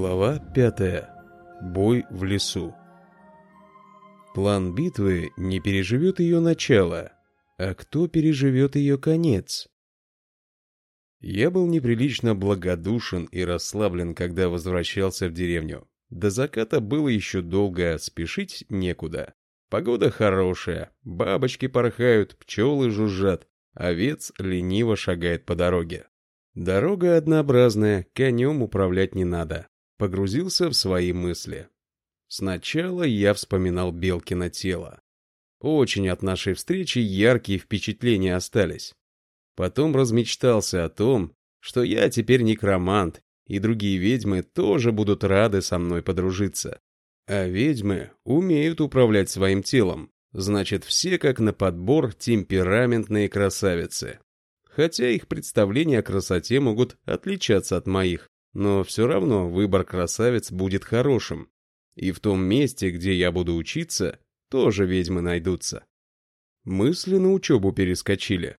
Глава 5. Бой в лесу. План битвы не переживет ее начало, а кто переживет ее конец? Я был неприлично благодушен и расслаблен, когда возвращался в деревню. До заката было еще долго, спешить некуда. Погода хорошая, бабочки порхают, пчелы жужжат, овец лениво шагает по дороге. Дорога однообразная, конем управлять не надо. Погрузился в свои мысли. Сначала я вспоминал Белкино тело. Очень от нашей встречи яркие впечатления остались. Потом размечтался о том, что я теперь некромант, и другие ведьмы тоже будут рады со мной подружиться. А ведьмы умеют управлять своим телом, значит все как на подбор темпераментные красавицы хотя их представления о красоте могут отличаться от моих, но все равно выбор красавиц будет хорошим. И в том месте, где я буду учиться, тоже ведьмы найдутся. Мысли на учебу перескочили.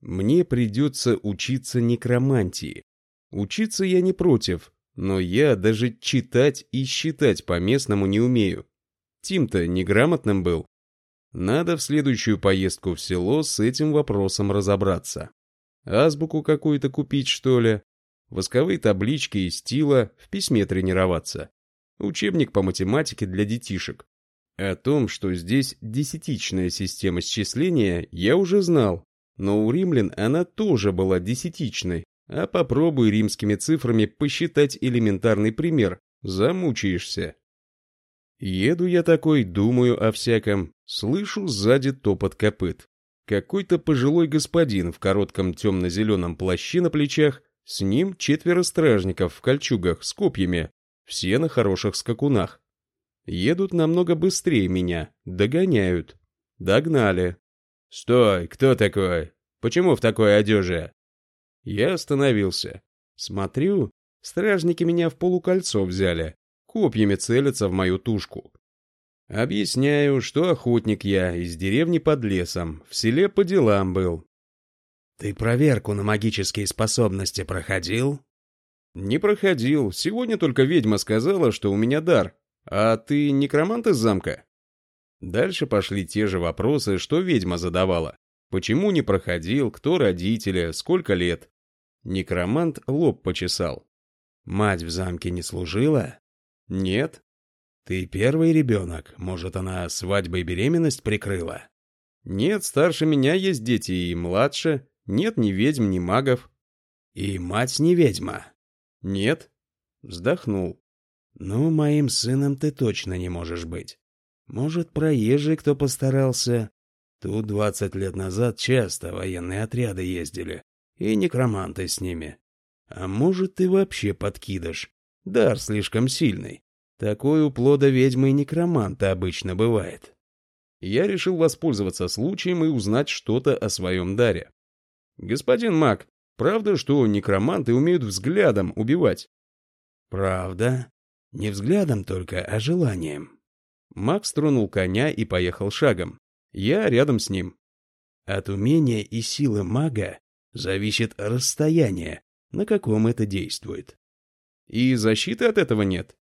Мне придется учиться некромантии. Учиться я не против, но я даже читать и считать по-местному не умею. Тим-то неграмотным был. Надо в следующую поездку в село с этим вопросом разобраться. Азбуку какую-то купить, что ли? Восковые таблички и стила, в письме тренироваться. Учебник по математике для детишек. О том, что здесь десятичная система счисления, я уже знал. Но у римлян она тоже была десятичной. А попробуй римскими цифрами посчитать элементарный пример. Замучаешься. Еду я такой, думаю о всяком. Слышу сзади топот копыт. Какой-то пожилой господин в коротком темно-зеленом плаще на плечах, с ним четверо стражников в кольчугах с копьями, все на хороших скакунах. Едут намного быстрее меня, догоняют. Догнали. «Стой, кто такой? Почему в такой одежде?» Я остановился. Смотрю, стражники меня в полукольцо взяли, копьями целятся в мою тушку. Объясняю, что охотник я, из деревни под лесом, в селе по делам был. Ты проверку на магические способности проходил? Не проходил, сегодня только ведьма сказала, что у меня дар. А ты некромант из замка? Дальше пошли те же вопросы, что ведьма задавала. Почему не проходил, кто родители, сколько лет? Некромант лоб почесал. Мать в замке не служила? Нет. Ты первый ребенок, может, она свадьбу и беременность прикрыла? Нет, старше меня есть дети и младше. Нет ни ведьм, ни магов. И мать не ведьма? Нет. Вздохнул. Ну, моим сыном ты точно не можешь быть. Может, проезжий кто постарался? Тут двадцать лет назад часто военные отряды ездили, и некроманты с ними. А может, ты вообще подкидыш? Дар слишком сильный. Такой у плода ведьмы и некроманта обычно бывает. Я решил воспользоваться случаем и узнать что-то о своем даре. Господин маг, правда, что некроманты умеют взглядом убивать? Правда. Не взглядом только, а желанием. Маг стронул коня и поехал шагом. Я рядом с ним. От умения и силы мага зависит расстояние, на каком это действует. И защиты от этого нет?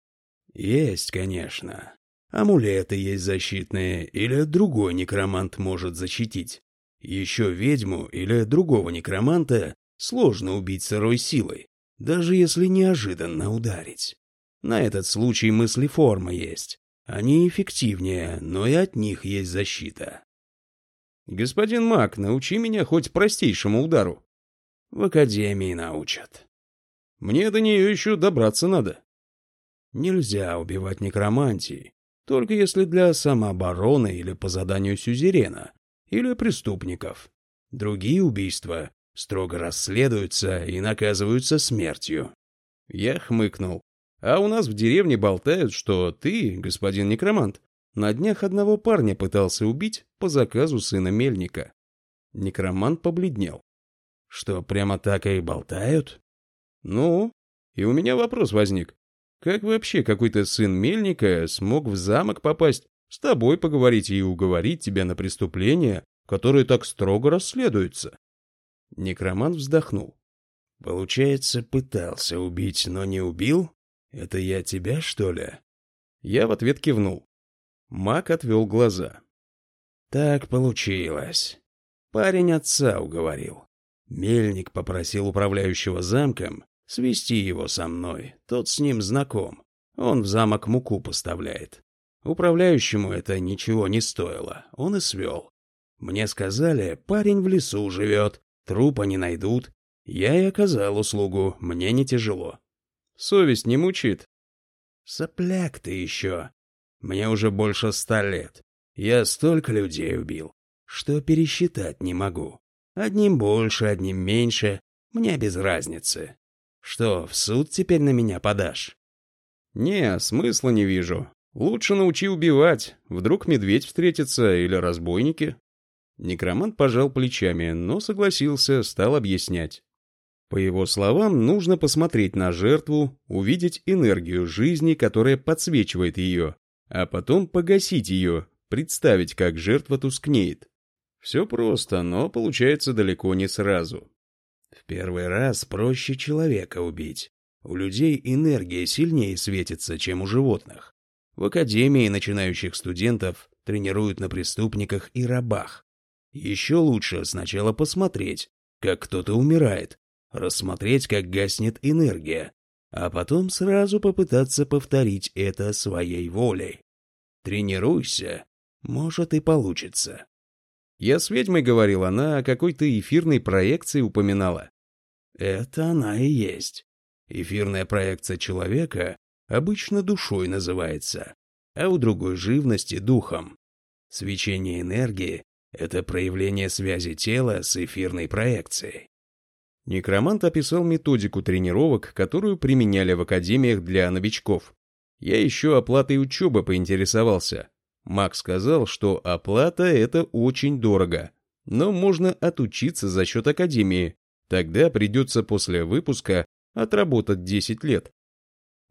Есть, конечно. Амулеты есть защитные, или другой некромант может защитить. Еще ведьму или другого некроманта сложно убить сырой силой, даже если неожиданно ударить. На этот случай мыслеформа есть. Они эффективнее, но и от них есть защита. Господин маг, научи меня хоть простейшему удару. В академии научат. Мне до нее еще добраться надо. Нельзя убивать некромантией, только если для самообороны или по заданию сюзерена, или преступников. Другие убийства строго расследуются и наказываются смертью. Я хмыкнул. А у нас в деревне болтают, что ты, господин некромант, на днях одного парня пытался убить по заказу сына мельника. Некромант побледнел. Что, прямо так и болтают? Ну, и у меня вопрос возник. Как вообще какой-то сын мельника смог в замок попасть, с тобой поговорить и уговорить тебя на преступление, которое так строго расследуется? Некромант вздохнул. Получается, пытался убить, но не убил? Это я тебя, что ли?» Я в ответ кивнул. Мак отвел глаза. «Так получилось. Парень отца уговорил. Мельник попросил управляющего замком свести его со мной. Тот с ним знаком. Он в замок муку поставляет. Управляющему это ничего не стоило. Он и свел. Мне сказали, парень в лесу живет, трупа не найдут. Я и оказал услугу, мне не тяжело. Совесть не мучит? Сопляк ты еще. Мне уже больше ста лет. Я столько людей убил, что пересчитать не могу. Одним больше, одним меньше, мне без разницы. Что, в суд теперь на меня подашь? Не, смысла не вижу. Лучше научи убивать. Вдруг медведь встретится или разбойники. Некромант пожал плечами, но согласился, стал объяснять. По его словам, нужно посмотреть на жертву, увидеть энергию жизни, которая подсвечивает ее, а потом погасить ее, представить, как жертва тускнеет. Все просто, но получается далеко не сразу. В первый раз проще человека убить. У людей энергия сильнее светится, чем у животных. В академии начинающих студентов тренируют на преступниках и рабах. Еще лучше сначала посмотреть, как кто-то умирает, рассмотреть, как гаснет энергия, а потом сразу попытаться повторить это своей волей. Тренируйся, может и получится. Я с ведьмой говорил, она о какой-то эфирной проекции упоминала. Это она и есть. Эфирная проекция человека обычно душой называется, а у другой живности — духом. Свечение энергии это проявление связи тела с эфирной проекцией. Некромант описал методику тренировок, которую применяли в академиях для новичков. Я еще оплатой учебы поинтересовался. Макс сказал, что оплата — это очень дорого, но можно отучиться за счет академии. Тогда придется после выпуска отработать 10 лет.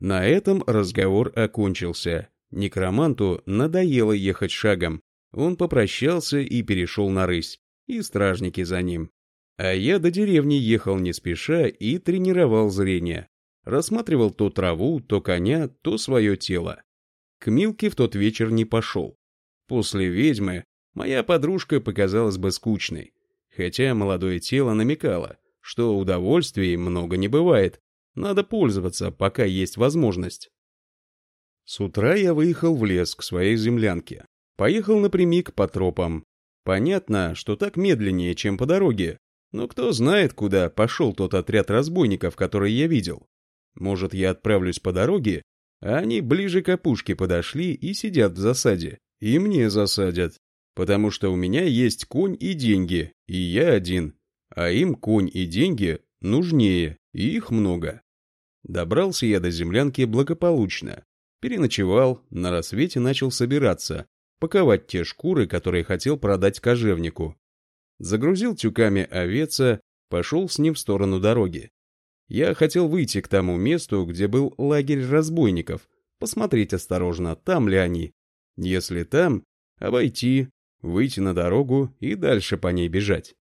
На этом разговор окончился. Некроманту надоело ехать шагом, он попрощался и перешел на рысь, и стражники за ним. А я до деревни ехал не спеша и тренировал зрение. Рассматривал то траву, то коня, то свое тело. К Милке в тот вечер не пошел. После ведьмы моя подружка показалась бы скучной. Хотя молодое тело намекало, что удовольствий много не бывает. Надо пользоваться, пока есть возможность. С утра я выехал в лес к своей землянке. Поехал напрямик по тропам. Понятно, что так медленнее, чем по дороге, но кто знает, куда пошел тот отряд разбойников, который я видел. Может, я отправлюсь по дороге, а они ближе к опушке подошли и сидят в засаде. И мне засадят. Потому что у меня есть конь и деньги, и я один. А им конь и деньги нужнее, и их много. Добрался я до землянки благополучно. Переночевал, на рассвете начал собираться, паковать те шкуры, которые хотел продать кожевнику. Загрузил тюками овеца, пошел с ним в сторону дороги. Я хотел выйти к тому месту, где был лагерь разбойников, посмотреть осторожно, там ли они. Если там, обойти, выйти на дорогу и дальше по ней бежать.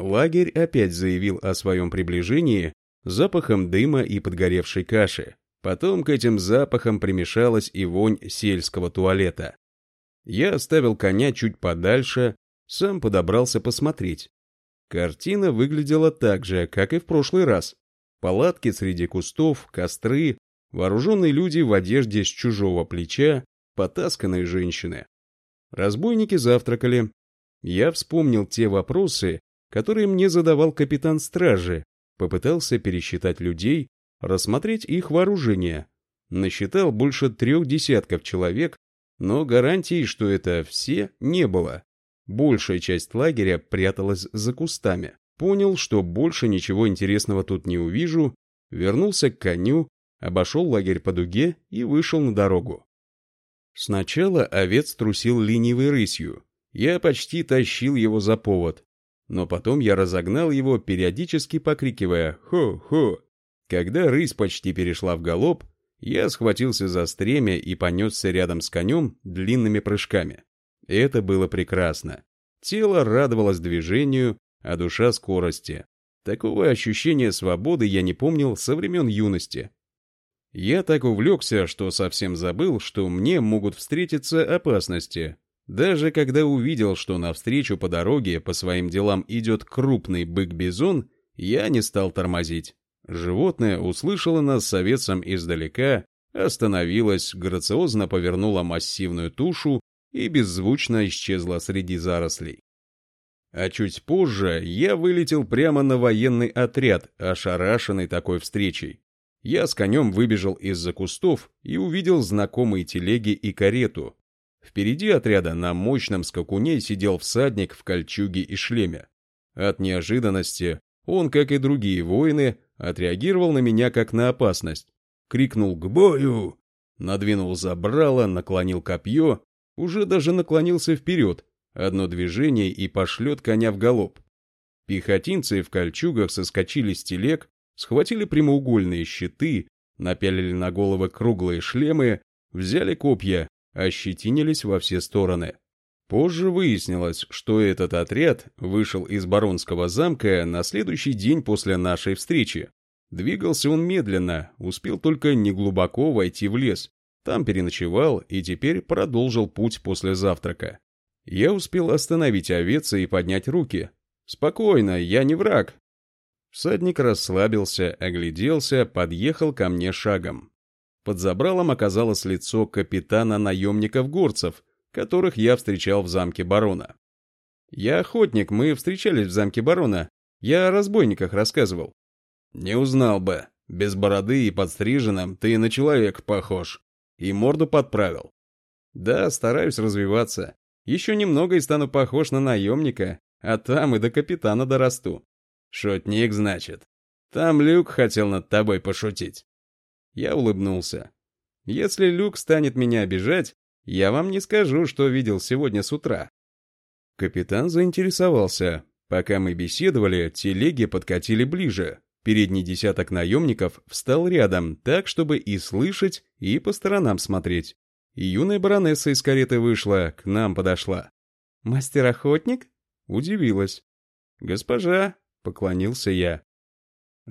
Лагерь опять заявил о своем приближении запахом дыма и подгоревшей каши. Потом к этим запахам примешалась и вонь сельского туалета. Я оставил коня чуть подальше, сам подобрался посмотреть. Картина выглядела так же, как и в прошлый раз. Палатки среди кустов, костры, вооруженные люди в одежде с чужого плеча, потасканные женщины. Разбойники завтракали. Я вспомнил те вопросы, которые мне задавал капитан стражи, попытался пересчитать людей, рассмотреть их вооружение. Насчитал больше трех десятков человек, но гарантий, что это все, не было. Большая часть лагеря пряталась за кустами. Понял, что больше ничего интересного тут не увижу, вернулся к коню, обошел лагерь по дуге и вышел на дорогу. Сначала овец трусил ленивой рысью. Я почти тащил его за повод. Но потом я разогнал его, периодически покрикивая «Хо-хо!». Когда рысь почти перешла в галоп, я схватился за стремя и понесся рядом с конем длинными прыжками. Это было прекрасно. Тело радовалось движению, а душа — скорости. Такого ощущения свободы я не помнил со времен юности. Я так увлекся, что совсем забыл, что мне могут встретиться опасности. Даже когда увидел, что навстречу по дороге по своим делам идет крупный бык-бизон, я не стал тормозить. Животное услышало нас с овецом издалека, остановилось, грациозно повернуло массивную тушу и беззвучно исчезло среди зарослей. А чуть позже я вылетел прямо на военный отряд, ошарашенный такой встречей. Я с конем выбежал из-за кустов и увидел знакомые телеги и карету. Впереди отряда на мощном скакуне сидел всадник в кольчуге и шлеме. От неожиданности он, как и другие воины, отреагировал на меня как на опасность. Крикнул «К бою!», надвинул забрало, наклонил копье, уже даже наклонился вперед, Одно движение и пошлет коня в галоп. Пехотинцы в кольчугах соскочили с телег, схватили прямоугольные щиты, напялили на головы круглые шлемы, взяли копья, ощетинились во все стороны. Позже выяснилось, что этот отряд вышел из Баронского замка на следующий день после нашей встречи. Двигался он медленно, успел только неглубоко войти в лес. Там переночевал и теперь продолжил путь после завтрака. Я успел остановить овец и поднять руки. «Спокойно, я не враг». Всадник расслабился, огляделся, подъехал ко мне шагом. Под забралом оказалось лицо капитана наемников-горцев, которых я встречал в замке барона. «Я охотник, мы встречались в замке барона. Я о разбойниках рассказывал». «Не узнал бы. Без бороды и подстриженным ты на человека похож. И морду подправил». «Да, стараюсь развиваться. Еще немного и стану похож на наемника, а там и до капитана дорасту. Шутник, значит. Там Люк хотел над тобой пошутить. Я улыбнулся. Если Люк станет меня обижать, я вам не скажу, что видел сегодня с утра. Капитан заинтересовался. Пока мы беседовали, телеги подкатили ближе. Передний десяток наемников встал рядом, так, чтобы и слышать, и по сторонам смотреть. Юная баронесса из кареты вышла, к нам подошла. «Мастер-охотник?» Удивилась. «Госпожа», — поклонился я.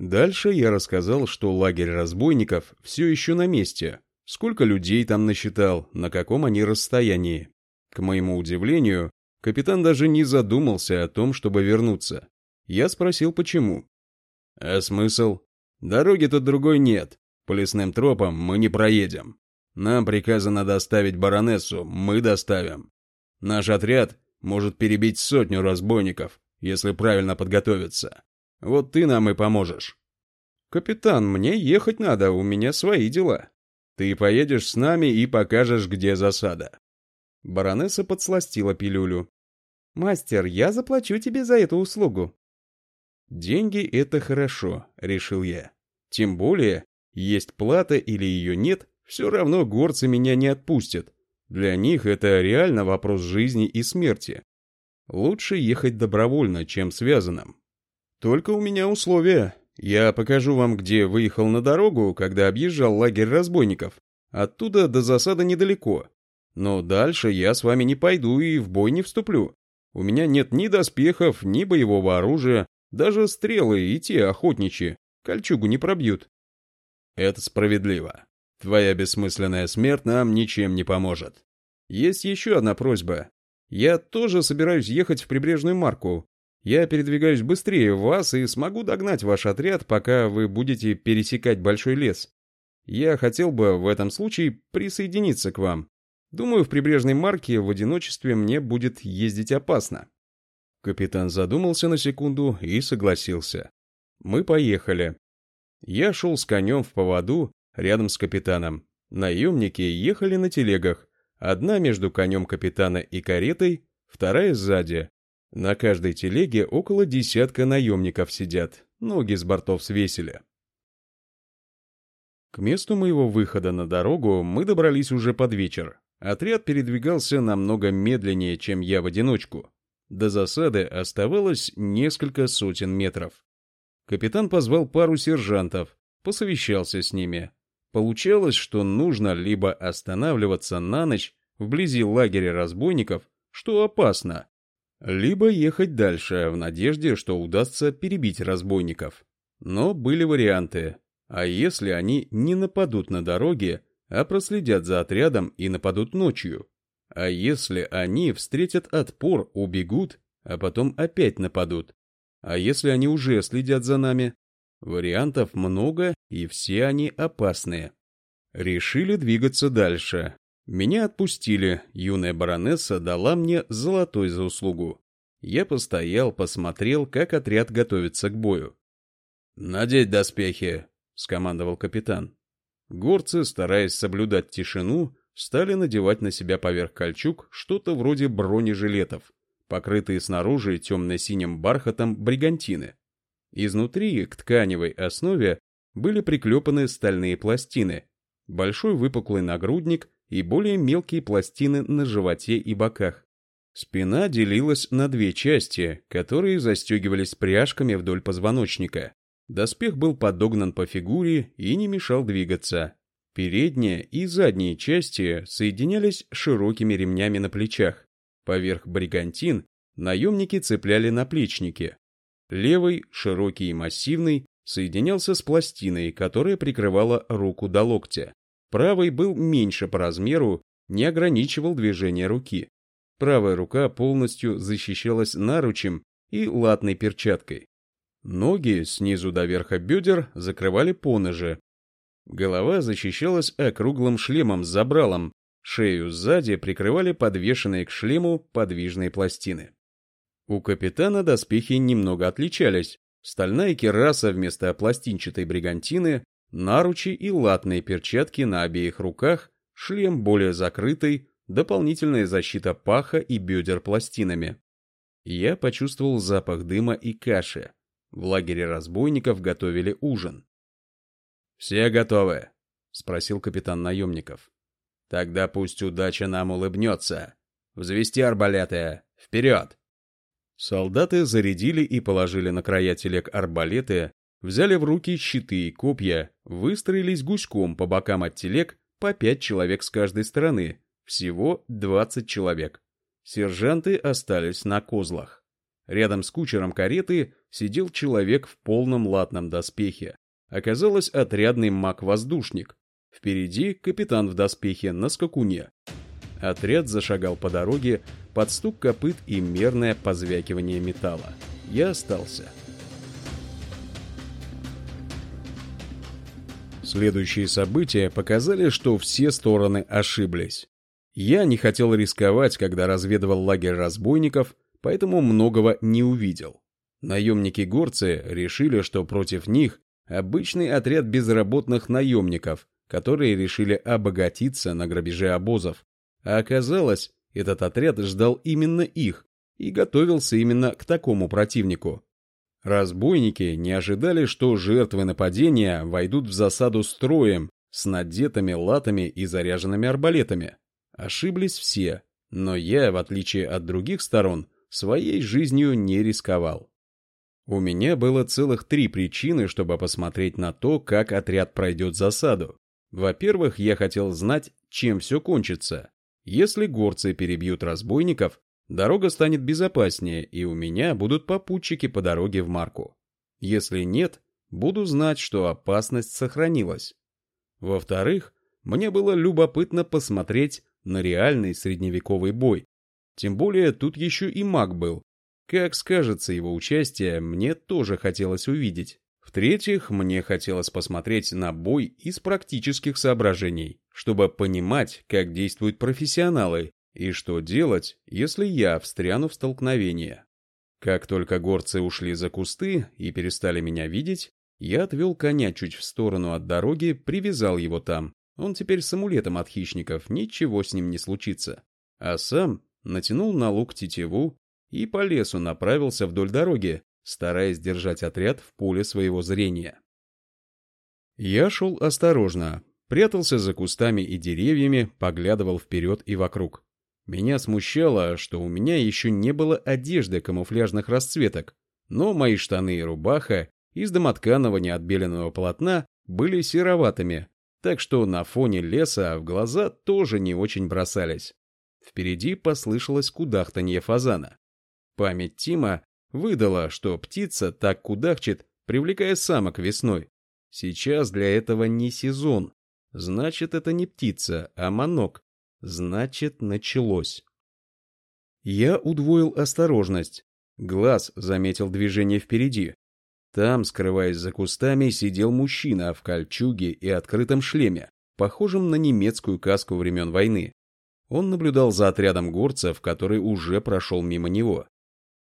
Дальше я рассказал, что лагерь разбойников все еще на месте. Сколько людей там насчитал, на каком они расстоянии. К моему удивлению, капитан даже не задумался о том, чтобы вернуться. Я спросил, почему. «А смысл? Дороги тут другой нет. По лесным тропам мы не проедем. Нам приказано доставить баронессу, мы доставим. Наш отряд может перебить сотню разбойников, если правильно подготовиться. Вот ты нам и поможешь. Капитан, мне ехать надо, у меня свои дела. Ты поедешь с нами и покажешь, где засада. Баронесса подсластила пилюлю. Мастер, я заплачу тебе за эту услугу. Деньги — это хорошо, решил я. Тем более, есть плата или ее нет, все равно горцы меня не отпустят. Для них это реально вопрос жизни и смерти. Лучше ехать добровольно, чем связанным. Только у меня условия. Я покажу вам, где выехал на дорогу, когда объезжал лагерь разбойников. Оттуда до засады недалеко. Но дальше я с вами не пойду и в бой не вступлю. У меня нет ни доспехов, ни боевого оружия, даже стрелы и те охотничьи. Кольчугу не пробьют. Это справедливо. Твоя бессмысленная смерть нам ничем не поможет. Есть еще одна просьба. Я тоже собираюсь ехать в прибрежную марку. Я передвигаюсь быстрее вас и смогу догнать ваш отряд, пока вы будете пересекать большой лес. Я хотел бы в этом случае присоединиться к вам. Думаю, в прибрежной марке в одиночестве мне будет ездить опасно. Капитан задумался на секунду и согласился. Мы поехали. Я шел с конем в поводу, рядом с капитаном. Наемники ехали на телегах, одна между конем капитана и каретой, вторая сзади. На каждой телеге около десятка наемников сидят, ноги с бортов свесили. К месту моего выхода на дорогу мы добрались уже под вечер. Отряд передвигался намного медленнее, чем я в одиночку. До засады оставалось несколько сотен метров. Капитан позвал пару сержантов, посовещался с ними. Получалось, что нужно либо останавливаться на ночь вблизи лагеря разбойников, что опасно, либо ехать дальше в надежде, что удастся перебить разбойников. Но были варианты. А если они не нападут на дороге, а проследят за отрядом и нападут ночью? А если они встретят отпор, убегут, а потом опять нападут? А если они уже следят за нами? Вариантов много, и все они опасные. Решили двигаться дальше. Меня отпустили, юная баронесса дала мне золотой за услугу. Я постоял, посмотрел, как отряд готовится к бою. «Надеть доспехи!» — скомандовал капитан. Горцы, стараясь соблюдать тишину, стали надевать на себя поверх кольчуг что-то вроде бронежилетов, покрытые снаружи темно-синим бархатом бригантины. Изнутри к тканевой основе были приклепаны стальные пластины, большой выпуклый нагрудник и более мелкие пластины на животе и боках. Спина делилась на две части, которые застегивались пряжками вдоль позвоночника. Доспех был подогнан по фигуре и не мешал двигаться. Передняя и задние части соединялись широкими ремнями на плечах. Поверх бригантин наемники цепляли наплечники. Левый, широкий и массивный, соединялся с пластиной, которая прикрывала руку до локтя. Правый был меньше по размеру, не ограничивал движение руки. Правая рука полностью защищалась наручем и латной перчаткой. Ноги снизу до верха бедер закрывали поножи. Голова защищалась округлым шлемом с забралом, шею сзади прикрывали подвешенные к шлему подвижные пластины. У капитана доспехи немного отличались. Стальная кераса вместо пластинчатой бригантины, наручи и латные перчатки на обеих руках, шлем более закрытый, дополнительная защита паха и бедер пластинами. Я почувствовал запах дыма и каши. В лагере разбойников готовили ужин. «Все готовы?» — спросил капитан наемников. «Тогда пусть удача нам улыбнется. Взвести арбалеты. Вперед!» Солдаты зарядили и положили на края телег арбалеты, взяли в руки щиты и копья, выстроились гуськом по бокам от телег по пять человек с каждой стороны, всего двадцать человек. Сержанты остались на козлах. Рядом с кучером кареты сидел человек в полном латном доспехе. Оказалось, отрядный маг-воздушник. Впереди капитан в доспехе на скакуне. Отряд зашагал по дороге под стук копыт и мерное позвякивание металла. Я остался. Следующие события показали, что все стороны ошиблись. Я не хотел рисковать, когда разведывал лагерь разбойников, поэтому многого не увидел. Наемники-горцы решили, что против них обычный отряд безработных наемников, которые решили обогатиться на грабеже обозов. А оказалось, этот отряд ждал именно их и готовился именно к такому противнику. Разбойники не ожидали, что жертвы нападения войдут в засаду строем, с надетыми латами и заряженными арбалетами. Ошиблись все, но я, в отличие от других сторон, своей жизнью не рисковал. У меня было целых три причины, чтобы посмотреть на то, как отряд пройдет засаду. Во-первых, я хотел знать, чем все кончится. Если горцы перебьют разбойников, дорога станет безопаснее, и у меня будут попутчики по дороге в Марку. Если нет, буду знать, что опасность сохранилась. Во-вторых, мне было любопытно посмотреть на реальный средневековый бой. Тем более тут еще и маг был. Как скажется его участие, мне тоже хотелось увидеть. В-третьих, мне хотелось посмотреть на бой из практических соображений, чтобы понимать, как действуют профессионалы и что делать, если я встряну в столкновение. Как только горцы ушли за кусты и перестали меня видеть, я отвел коня чуть в сторону от дороги, привязал его там. Он теперь с амулетом от хищников, ничего с ним не случится. А сам натянул на лук тетиву и по лесу направился вдоль дороги, стараясь держать отряд в поле своего зрения. Я шел осторожно, прятался за кустами и деревьями, поглядывал вперед и вокруг. Меня смущало, что у меня еще не было одежды камуфляжных расцветок, но мои штаны и рубаха из домотканого неотбеленного полотна были сероватыми, так что на фоне леса в глаза тоже не очень бросались. Впереди послышалось кудахтанье фазана. Память Тима выдала, что птица так кудахчет, привлекая самок весной. Сейчас для этого не сезон. Значит, это не птица, а манок. Значит, началось. Я удвоил осторожность. Глаз заметил движение впереди. Там, скрываясь за кустами, сидел мужчина в кольчуге и открытом шлеме, похожем на немецкую каску времен войны. Он наблюдал за отрядом горцев, который уже прошел мимо него.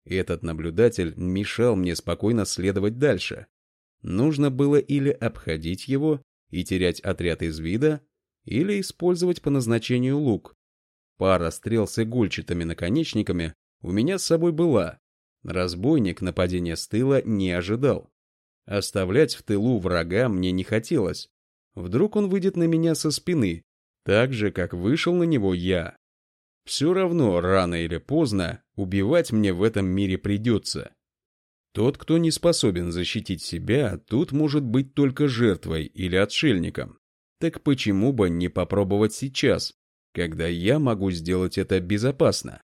Этот наблюдатель мешал мне спокойно следовать дальше. Нужно было или обходить его и терять отряд из вида, или использовать по назначению лук. Пара стрел с игольчатыми наконечниками у меня с собой была. Разбойник нападения с тыла не ожидал. Оставлять в тылу врага мне не хотелось. Вдруг он выйдет на меня со спины, так же, как вышел на него я. Все равно, рано или поздно, убивать мне в этом мире придется. Тот, кто не способен защитить себя, тут может быть только жертвой или отшельником. Так почему бы не попробовать сейчас, когда я могу сделать это безопасно?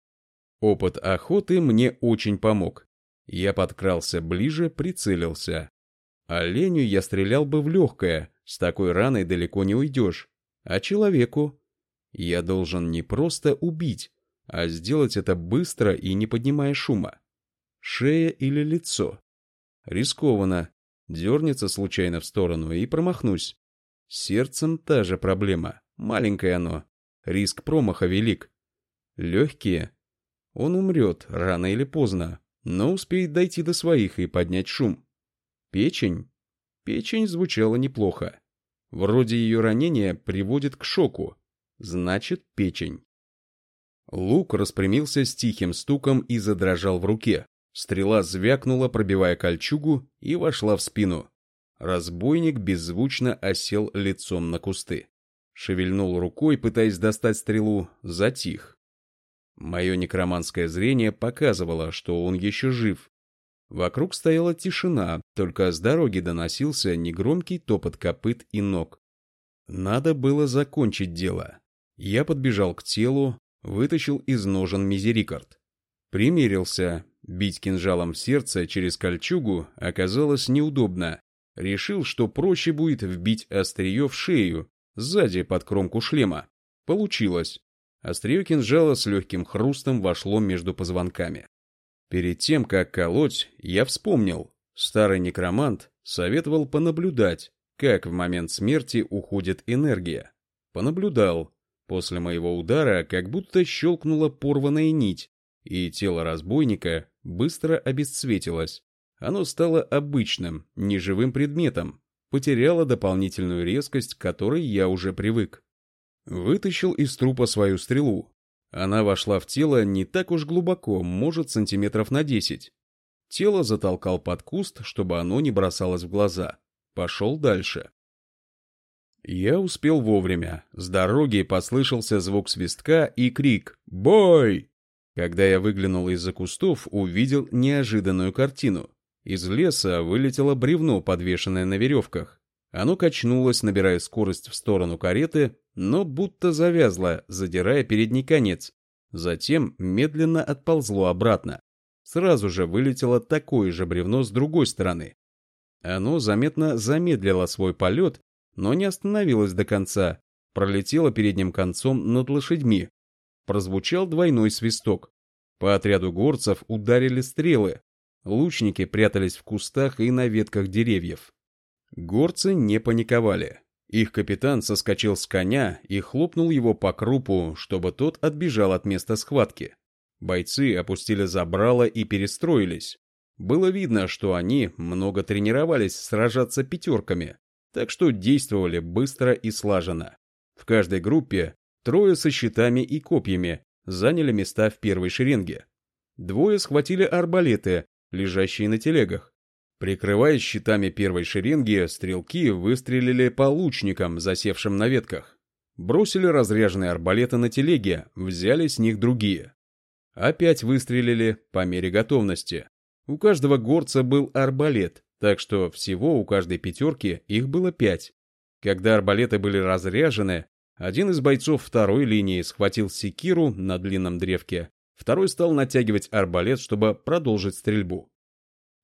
Опыт охоты мне очень помог. Я подкрался ближе, прицелился. Оленю я стрелял бы в легкое, с такой раной далеко не уйдешь. А человеку? Я должен не просто убить, а сделать это быстро и не поднимая шума. Шея или лицо? Рискованно. Дернется случайно в сторону и промахнусь. С сердцем та же проблема. Маленькое оно. Риск промаха велик. Легкие. Он умрет рано или поздно, но успеет дойти до своих и поднять шум. Печень? Печень звучала неплохо. Вроде ее ранение приводит к шоку. Значит, печень. Лук распрямился с тихим стуком и задрожал в руке. Стрела звякнула, пробивая кольчугу, и вошла в спину. Разбойник беззвучно осел лицом на кусты. Шевельнул рукой, пытаясь достать стрелу, затих. Мое некроманское зрение показывало, что он еще жив. Вокруг стояла тишина, только с дороги доносился негромкий топот копыт и ног. Надо было закончить дело. Я подбежал к телу, вытащил из ножен мизерикард. Примерился, бить кинжалом в сердце через кольчугу оказалось неудобно. Решил, что проще будет вбить острие в шею, сзади под кромку шлема. Получилось. Острие кинжала с легким хрустом вошло между позвонками. Перед тем, как колоть, я вспомнил. Старый некромант советовал понаблюдать, как в момент смерти уходит энергия. Понаблюдал. После моего удара как будто щелкнула порванная нить, и тело разбойника быстро обесцветилось. Оно стало обычным, неживым предметом, потеряло дополнительную резкость, к которой я уже привык. Вытащил из трупа свою стрелу. Она вошла в тело не так уж глубоко, может, сантиметров на десять. Тело затолкал под куст, чтобы оно не бросалось в глаза. Пошел дальше. Я успел вовремя. С дороги послышался звук свистка и крик «Бой!». Когда я выглянул из-за кустов, увидел неожиданную картину. Из леса вылетело бревно, подвешенное на веревках. Оно качнулось, набирая скорость в сторону кареты, но будто завязло, задирая передний конец. Затем медленно отползло обратно. Сразу же вылетело такое же бревно с другой стороны. Оно заметно замедлило свой полет но не остановилась до конца, пролетела передним концом над лошадьми. Прозвучал двойной свисток. По отряду горцев ударили стрелы. Лучники прятались в кустах и на ветках деревьев. Горцы не паниковали. Их капитан соскочил с коня и хлопнул его по крупу, чтобы тот отбежал от места схватки. Бойцы опустили забрало и перестроились. Было видно, что они много тренировались сражаться пятерками, так что действовали быстро и слаженно. В каждой группе трое со щитами и копьями заняли места в первой шеренге. Двое схватили арбалеты, лежащие на телегах. Прикрываясь щитами первой шеренги, стрелки выстрелили по лучникам, засевшим на ветках. Бросили разряженные арбалеты на телеге, взяли с них другие. Опять выстрелили по мере готовности. У каждого горца был арбалет, так что всего у каждой пятерки их было пять. Когда арбалеты были разряжены, один из бойцов второй линии схватил секиру на длинном древке, второй стал натягивать арбалет, чтобы продолжить стрельбу.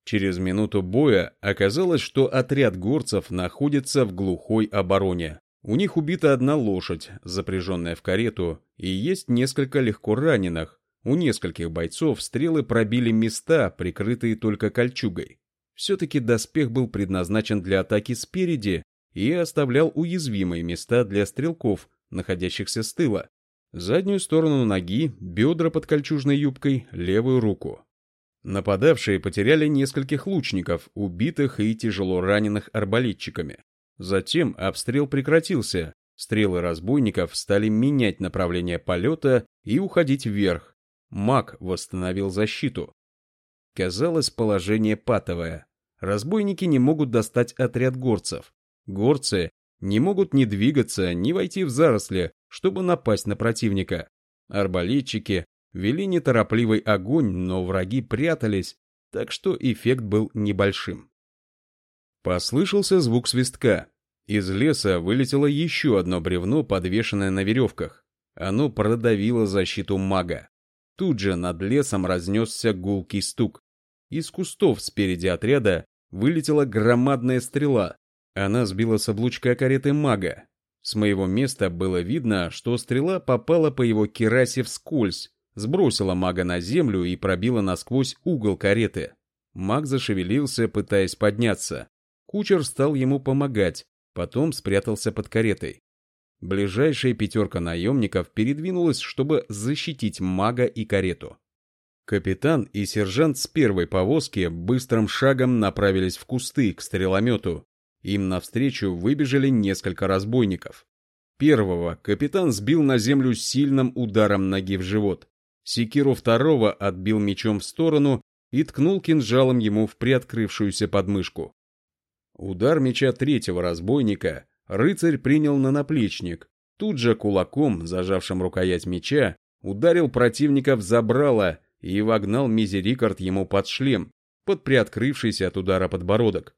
Через минуту боя оказалось, что отряд горцев находится в глухой обороне. У них убита одна лошадь, запряженная в карету, и есть несколько легко раненых. У нескольких бойцов стрелы пробили места, прикрытые только кольчугой. Все-таки доспех был предназначен для атаки спереди и оставлял уязвимые места для стрелков, находящихся с тыла. Заднюю сторону ноги, бедра под кольчужной юбкой, левую руку. Нападавшие потеряли нескольких лучников, убитых и тяжело раненых арбалетчиками. Затем обстрел прекратился, стрелы разбойников стали менять направление полета и уходить вверх. Маг восстановил защиту. Казалось, положение патовое. Разбойники не могут достать отряд горцев. Горцы не могут ни двигаться, ни войти в заросли, чтобы напасть на противника. Арбалетчики вели неторопливый огонь, но враги прятались, так что эффект был небольшим. Послышался звук свистка. Из леса вылетело еще одно бревно, подвешенное на веревках. Оно продавило защиту мага. Тут же над лесом разнесся гулкий стук. Из кустов спереди отряда вылетела громадная стрела. Она сбила с облучка кареты мага. С моего места было видно, что стрела попала по его керасе вскользь, сбросила мага на землю и пробила насквозь угол кареты. Маг зашевелился, пытаясь подняться. Кучер стал ему помогать, потом спрятался под каретой. Ближайшая пятерка наемников передвинулась, чтобы защитить мага и карету. Капитан и сержант с первой повозки быстрым шагом направились в кусты к стреломету. Им навстречу выбежали несколько разбойников. Первого капитан сбил на землю сильным ударом ноги в живот. Секиру второго отбил мечом в сторону и ткнул кинжалом ему в приоткрывшуюся подмышку. Удар меча третьего разбойника рыцарь принял на наплечник. Тут же кулаком, зажавшим рукоять меча, ударил противника в забрало и вогнал мизерикард ему под шлем, под приоткрывшийся от удара подбородок.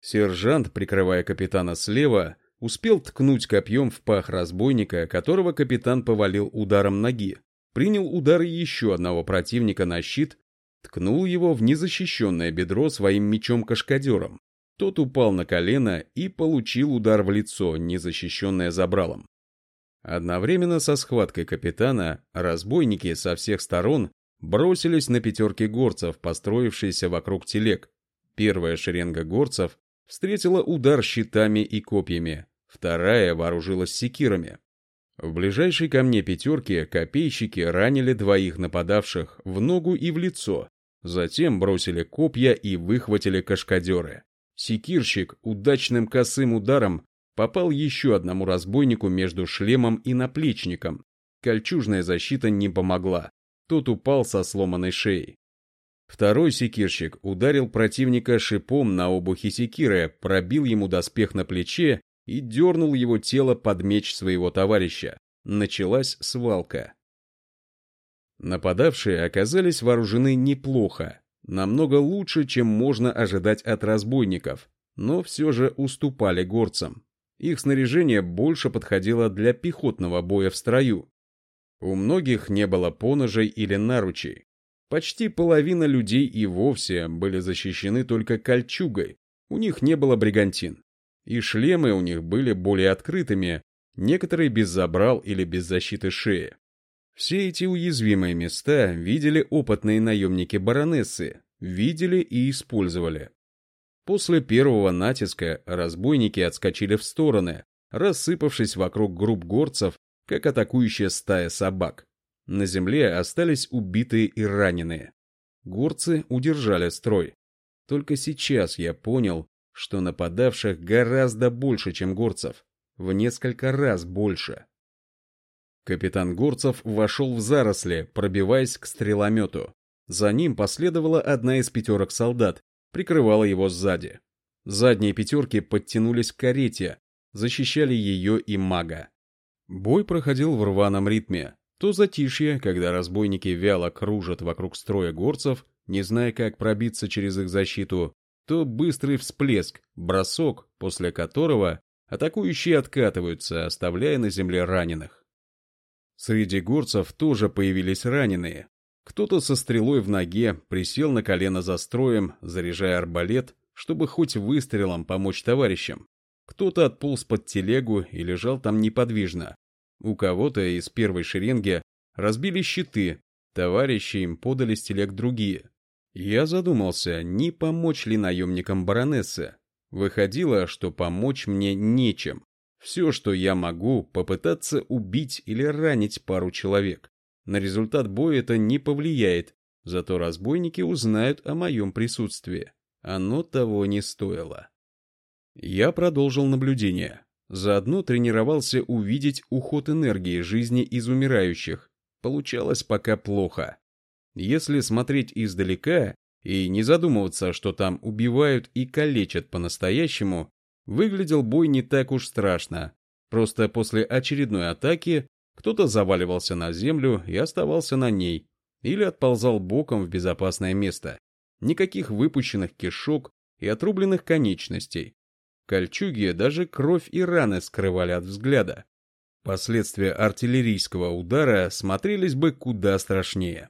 Сержант, прикрывая капитана слева, успел ткнуть копьем в пах разбойника, которого капитан повалил ударом ноги принял удары еще одного противника на щит, ткнул его в незащищенное бедро своим мечом-кашкадером. Тот упал на колено и получил удар в лицо, незащищенное забралом. Одновременно со схваткой капитана разбойники со всех сторон бросились на пятерки горцев, построившиеся вокруг телег. Первая шеренга горцев встретила удар щитами и копьями, вторая вооружилась секирами. В ближайшей ко мне пятерке копейщики ранили двоих нападавших в ногу и в лицо, затем бросили копья и выхватили кашкадеры. Секирщик удачным косым ударом попал еще одному разбойнику между шлемом и наплечником. Кольчужная защита не помогла, тот упал со сломанной шеей. Второй секирщик ударил противника шипом на обухе секиры, пробил ему доспех на плече и дернул его тело под меч своего товарища. Началась свалка. Нападавшие оказались вооружены неплохо, намного лучше, чем можно ожидать от разбойников, но все же уступали горцам. Их снаряжение больше подходило для пехотного боя в строю. У многих не было поножей или наручей. Почти половина людей и вовсе были защищены только кольчугой, у них не было бригантин и шлемы у них были более открытыми, некоторые без забрал или без защиты шеи. Все эти уязвимые места видели опытные наемники баронессы, видели и использовали. После первого натиска разбойники отскочили в стороны, рассыпавшись вокруг групп горцев, как атакующая стая собак. На земле остались убитые и раненые. Горцы удержали строй. Только сейчас я понял, что нападавших гораздо больше, чем горцев. В несколько раз больше. Капитан Горцев вошел в заросли, пробиваясь к стреломету. За ним последовала одна из пятерок солдат, прикрывала его сзади. Задние пятерки подтянулись к карете, защищали ее и мага. Бой проходил в рваном ритме. То затишье, когда разбойники вяло кружат вокруг строя горцев, не зная, как пробиться через их защиту, то быстрый всплеск, бросок, после которого атакующие откатываются, оставляя на земле раненых. Среди горцев тоже появились раненые. Кто-то со стрелой в ноге присел на колено за строем, заряжая арбалет, чтобы хоть выстрелом помочь товарищам. Кто-то отполз под телегу и лежал там неподвижно. У кого-то из первой шеренги разбили щиты, товарищи им подали с телег другие. Я задумался, не помочь ли наемникам баронессы. Выходило, что помочь мне нечем. Все, что я могу, попытаться убить или ранить пару человек. На результат боя это не повлияет, зато разбойники узнают о моем присутствии. Оно того не стоило. Я продолжил наблюдение. Заодно тренировался увидеть уход энергии жизни из умирающих. Получалось пока плохо. Если смотреть издалека и не задумываться, что там убивают и калечат по-настоящему, выглядел бой не так уж страшно. Просто после очередной атаки кто-то заваливался на землю и оставался на ней, или отползал боком в безопасное место. Никаких выпущенных кишок и отрубленных конечностей. Кольчуги даже кровь и раны скрывали от взгляда. Последствия артиллерийского удара смотрелись бы куда страшнее.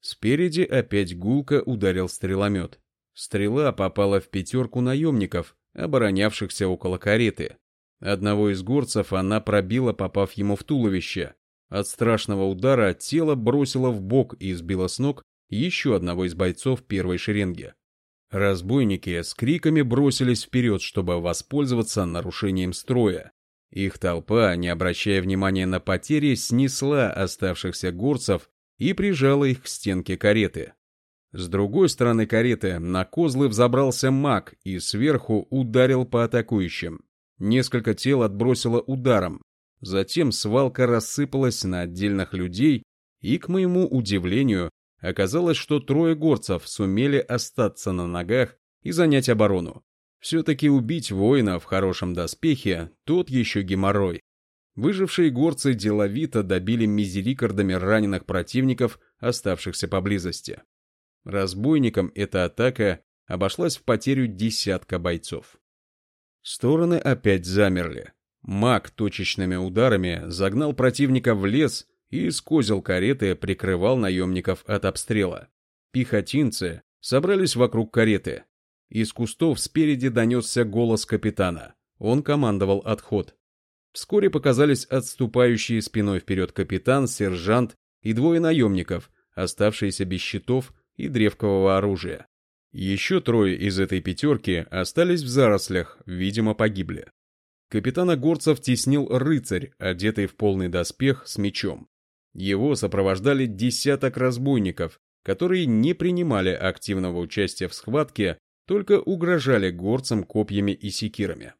Спереди опять гулко ударил стреломет. Стрела попала в пятерку наемников, оборонявшихся около кареты. Одного из горцев она пробила, попав ему в туловище. От страшного удара тело бросило в бок и сбило с ног еще одного из бойцов первой шеренги. Разбойники с криками бросились вперед, чтобы воспользоваться нарушением строя. Их толпа, не обращая внимания на потери, снесла оставшихся горцев и прижала их к стенке кареты. С другой стороны кареты на козлы взобрался маг и сверху ударил по атакующим. Несколько тел отбросило ударом. Затем свалка рассыпалась на отдельных людей, и, к моему удивлению, оказалось, что трое горцев сумели остаться на ногах и занять оборону. Все-таки убить воина в хорошем доспехе – тот еще геморрой. Выжившие горцы деловито добили мизерикордами раненых противников, оставшихся поблизости. Разбойникам эта атака обошлась в потерю десятка бойцов. Стороны опять замерли. Маг точечными ударами загнал противника в лес и из козел кареты прикрывал наемников от обстрела. Пехотинцы собрались вокруг кареты. Из кустов спереди донесся голос капитана. Он командовал отход. Вскоре показались отступающие спиной вперед капитан, сержант и двое наемников, оставшиеся без щитов и древкового оружия. Еще трое из этой пятерки остались в зарослях, видимо, погибли. Капитана Горцев теснил рыцарь, одетый в полный доспех с мечом. Его сопровождали десяток разбойников, которые не принимали активного участия в схватке, только угрожали горцам копьями и секирами.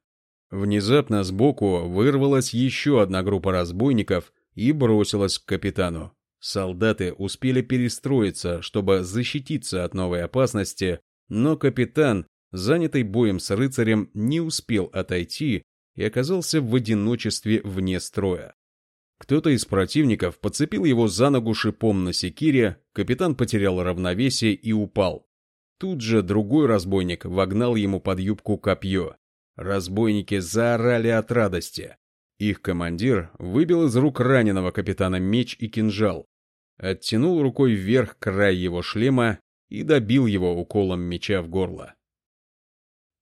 Внезапно сбоку вырвалась еще одна группа разбойников и бросилась к капитану. Солдаты успели перестроиться, чтобы защититься от новой опасности, но капитан, занятый боем с рыцарем, не успел отойти и оказался в одиночестве вне строя. Кто-то из противников подцепил его за ногу шипом на секире, капитан потерял равновесие и упал. Тут же другой разбойник вогнал ему под юбку копье. Разбойники заорали от радости. Их командир выбил из рук раненого капитана меч и кинжал, оттянул рукой вверх край его шлема и добил его уколом меча в горло.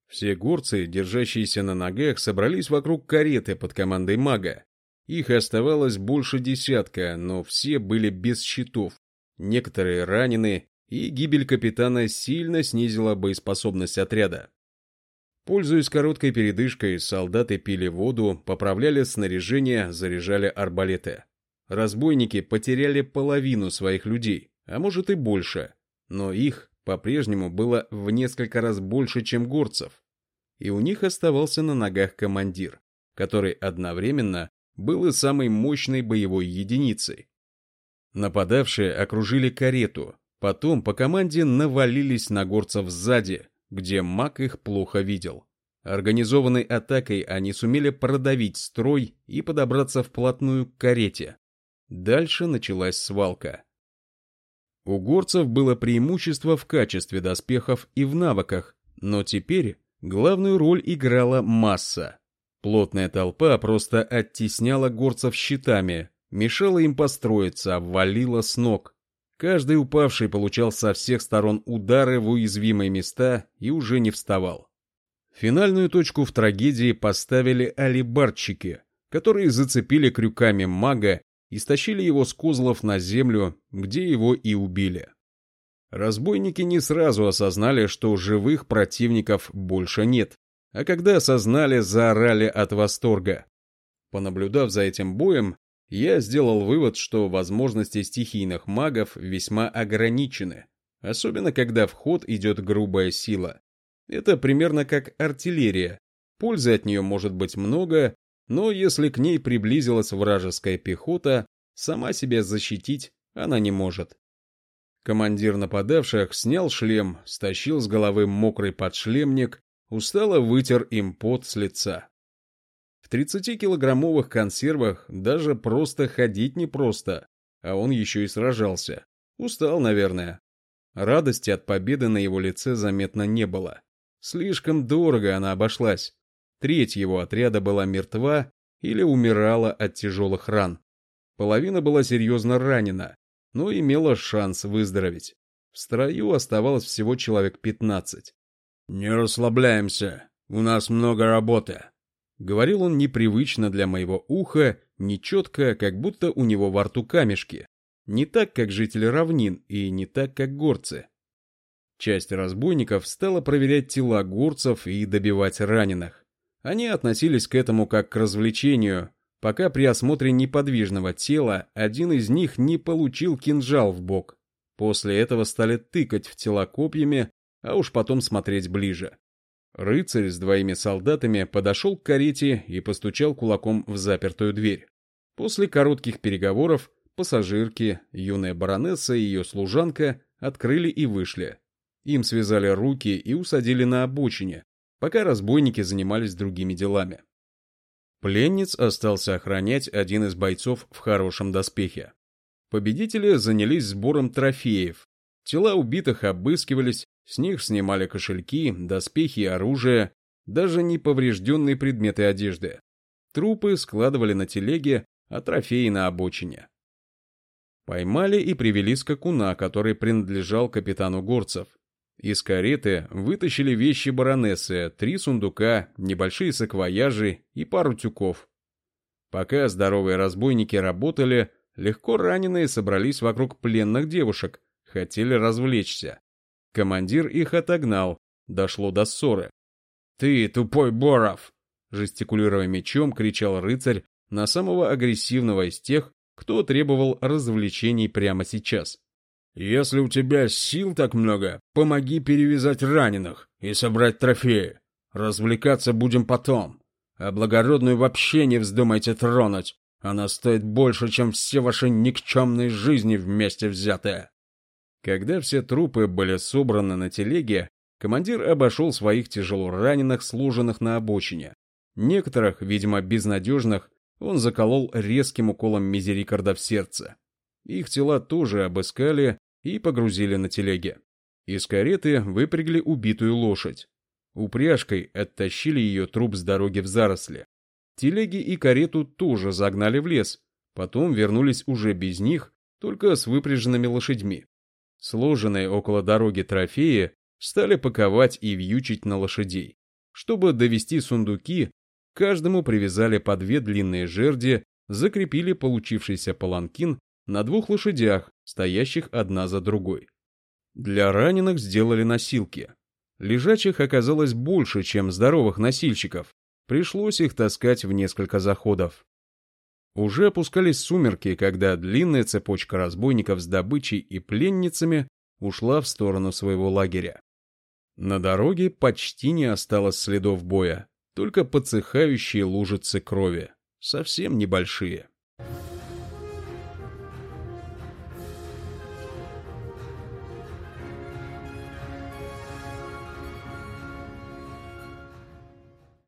Все горцы, держащиеся на ногах, собрались вокруг кареты под командой мага. Их оставалось больше десятка, но все были без щитов. Некоторые ранены, и гибель капитана сильно снизила боеспособность отряда. Пользуясь короткой передышкой, солдаты пили воду, поправляли снаряжение, заряжали арбалеты. Разбойники потеряли половину своих людей, а может и больше но их по-прежнему было в несколько раз больше, чем горцев. И у них оставался на ногах командир, который одновременно был и самой мощной боевой единицей. Нападавшие окружили карету, потом по команде навалились на горцев сзади, где маг их плохо видел. Организованной атакой они сумели продавить строй и подобраться вплотную к карете. Дальше началась свалка. У горцев было преимущество в качестве доспехов и в навыках, но теперь главную роль играла масса. Плотная толпа просто оттесняла горцев щитами, мешала им построиться, валила с ног. Каждый упавший получал со всех сторон удары в уязвимые места и уже не вставал. Финальную точку в трагедии поставили алибарчики, которые зацепили крюками мага и стащили его с козлов на землю, где его и убили. Разбойники не сразу осознали, что живых противников больше нет, а когда осознали, заорали от восторга. Понаблюдав за этим боем, я сделал вывод, что возможности стихийных магов весьма ограничены, особенно когда в ход идет грубая сила. Это примерно как артиллерия. Пользы от нее может быть много, но если к ней приблизилась вражеская пехота, сама себя защитить она не может. Командир нападавших снял шлем, стащил с головы мокрый подшлемник, устало вытер им пот с лица. В 30-килограммовых консервах даже просто ходить непросто, а он еще и сражался. Устал, наверное. Радости от победы на его лице заметно не было. Слишком дорого она обошлась. Треть его отряда была мертва или умирала от тяжелых ран. Половина была серьезно ранена, но имела шанс выздороветь. В строю оставалось всего человек 15. «Не расслабляемся, у нас много работы», Говорил он непривычно для моего уха, нечетко, как будто у него во рту камешки. Не так, как жители равнин, и не так, как горцы. Часть разбойников стала проверять тела горцев и добивать раненых. Они относились к этому как к развлечению, пока при осмотре неподвижного тела один из них не получил кинжал в бок. После этого стали тыкать в тела копьями, а уж потом смотреть ближе. Рыцарь с двоими солдатами подошел к карете и постучал кулаком в запертую дверь. После коротких переговоров пассажирки, юная баронесса и ее служанка открыли и вышли. Им связали руки и усадили на обочине, пока разбойники занимались другими делами. Пленниц остался охранять один из бойцов в хорошем доспехе. Победители занялись сбором трофеев. Тела убитых обыскивались, с них снимали кошельки, доспехи и оружие, даже неповрежденные предметы одежды. Трупы складывали на телеге, а трофеи на обочине. Поймали и привели скакуна, который принадлежал капитану Горцев. Из кареты вытащили вещи баронессы, три сундука, небольшие саквояжи и пару тюков. Пока здоровые разбойники работали, легко раненые собрались вокруг пленных девушек, хотели развлечься. Командир их отогнал. Дошло до ссоры. «Ты, тупой Боров!» Жестикулируя мечом, кричал рыцарь на самого агрессивного из тех, кто требовал развлечений прямо сейчас. «Если у тебя сил так много, помоги перевязать раненых и собрать трофеи. Развлекаться будем потом. А благородную вообще не вздумайте тронуть. Она стоит больше, чем все ваши никчемные жизни вместе взятые». Когда все трупы были собраны на телеге, командир обошел своих тяжело раненых, сложенных на обочине. Некоторых, видимо, безнадежных, он заколол резким уколом мизерикорда в сердце. Их тела тоже обыскали и погрузили на телеге. Из кареты выпрягли убитую лошадь. Упряжкой оттащили ее труп с дороги в заросли. Телеги и карету тоже загнали в лес, потом вернулись уже без них, только с выпряженными лошадьми. Сложенные около дороги трофеи стали паковать и вьючить на лошадей. Чтобы довести сундуки, каждому привязали по две длинные жерди, закрепили получившийся паланкин на двух лошадях, стоящих одна за другой. Для раненых сделали носилки. Лежачих оказалось больше, чем здоровых носильщиков. Пришлось их таскать в несколько заходов. Уже опускались сумерки, когда длинная цепочка разбойников с добычей и пленницами ушла в сторону своего лагеря. На дороге почти не осталось следов боя, только подсыхающие лужицы крови, совсем небольшие.